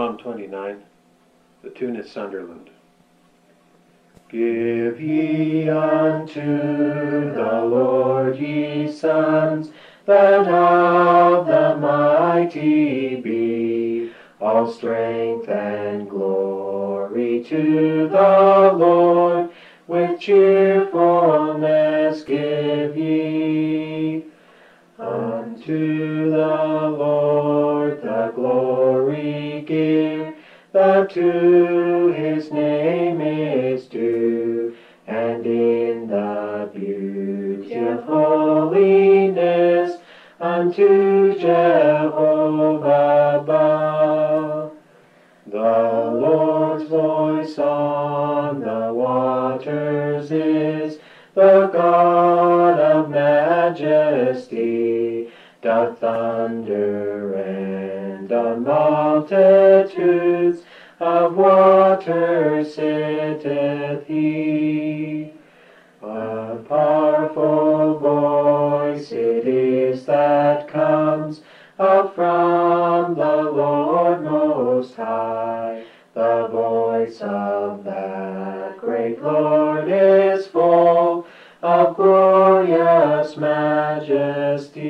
Psalm 29. The tune is Sunderland. Give ye unto the Lord ye sons that of the mighty be all strength and glory to the Lord with cheerfulness give ye unto the Lord give that to his name is due, and in the beauty of holiness unto Jehovah bow. The Lord's voice on the waters is the God of majesty doth thunder and the multitudes of waters sitteth he. A powerful voice it is that comes up from the Lord Most High. The voice of that great Lord is full of glory glorious majesty.